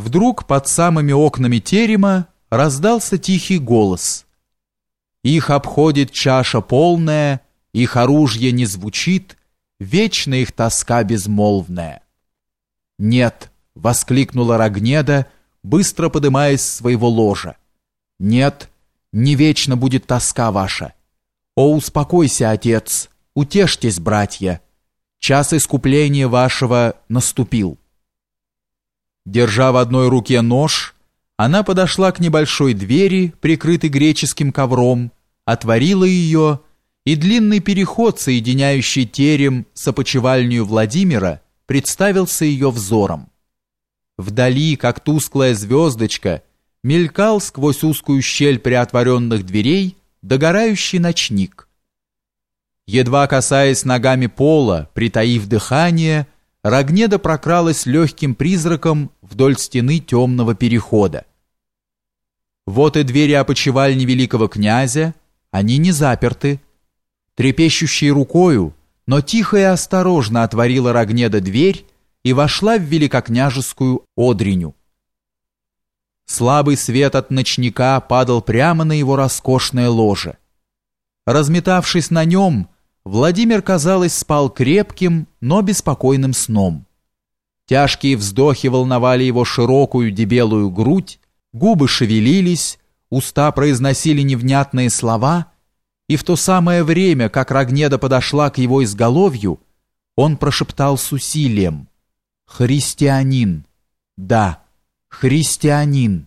Вдруг под самыми окнами терема раздался тихий голос. Их обходит чаша полная, их оружие не звучит, вечно их тоска безмолвная. «Нет!» — воскликнула Рогнеда, быстро подымаясь с своего ложа. «Нет, не вечно будет тоска ваша. О, успокойся, отец, утешьтесь, братья. Час искупления вашего наступил». Держа в одной руке нож, она подошла к небольшой двери, прикрытой греческим ковром, отворила ее, и длинный переход, соединяющий терем с опочивальню Владимира, представился ее взором. Вдали, как тусклая звездочка, мелькал сквозь узкую щель приотворенных дверей догорающий ночник. Едва касаясь ногами пола, притаив дыхание, Рогнеда прокралась легким призраком вдоль стены темного перехода. Вот и двери опочивальни великого князя, они не заперты. Трепещущей рукою, но тихо и осторожно отворила Рогнеда дверь и вошла в великокняжескую одриню. Слабый свет от ночника падал прямо на его роскошное ложе. Разметавшись на нем, Владимир, казалось, спал крепким, но беспокойным сном. Тяжкие вздохи волновали его широкую дебелую грудь, губы шевелились, уста произносили невнятные слова, и в то самое время, как Рогнеда подошла к его изголовью, он прошептал с усилием «Христианин! Да, христианин!»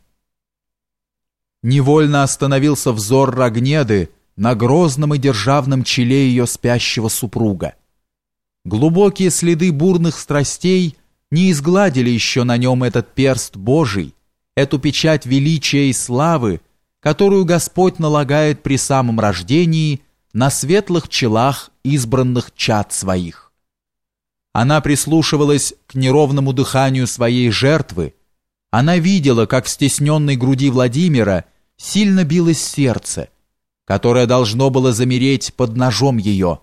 Невольно остановился взор Рогнеды, на грозном и державном челе ее спящего супруга. Глубокие следы бурных страстей не изгладили еще на нем этот перст Божий, эту печать величия и славы, которую Господь налагает при самом рождении на светлых челах избранных чад своих. Она прислушивалась к неровному дыханию своей жертвы, она видела, как в стесненной груди Владимира сильно билось сердце, которое должно было замереть под ножом ее,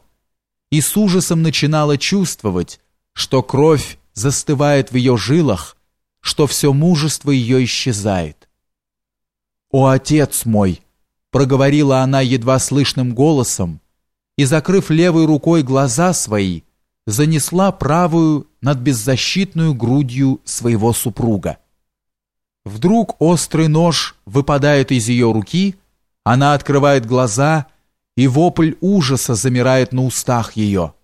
и с ужасом начинала чувствовать, что кровь застывает в ее жилах, что все мужество ее исчезает. «О, отец мой!» — проговорила она едва слышным голосом, и, закрыв левой рукой глаза свои, занесла правую над беззащитную грудью своего супруга. Вдруг острый нож выпадает из ее руки — она открывает глаза, и вопль ужаса замирает на устах ее.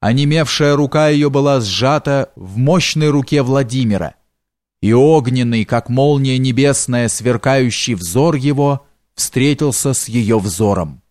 Онемевшая рука ее была сжата в мощной руке Владимира, и огненный, как молния небесная, сверкающий взор его, встретился с ее взором.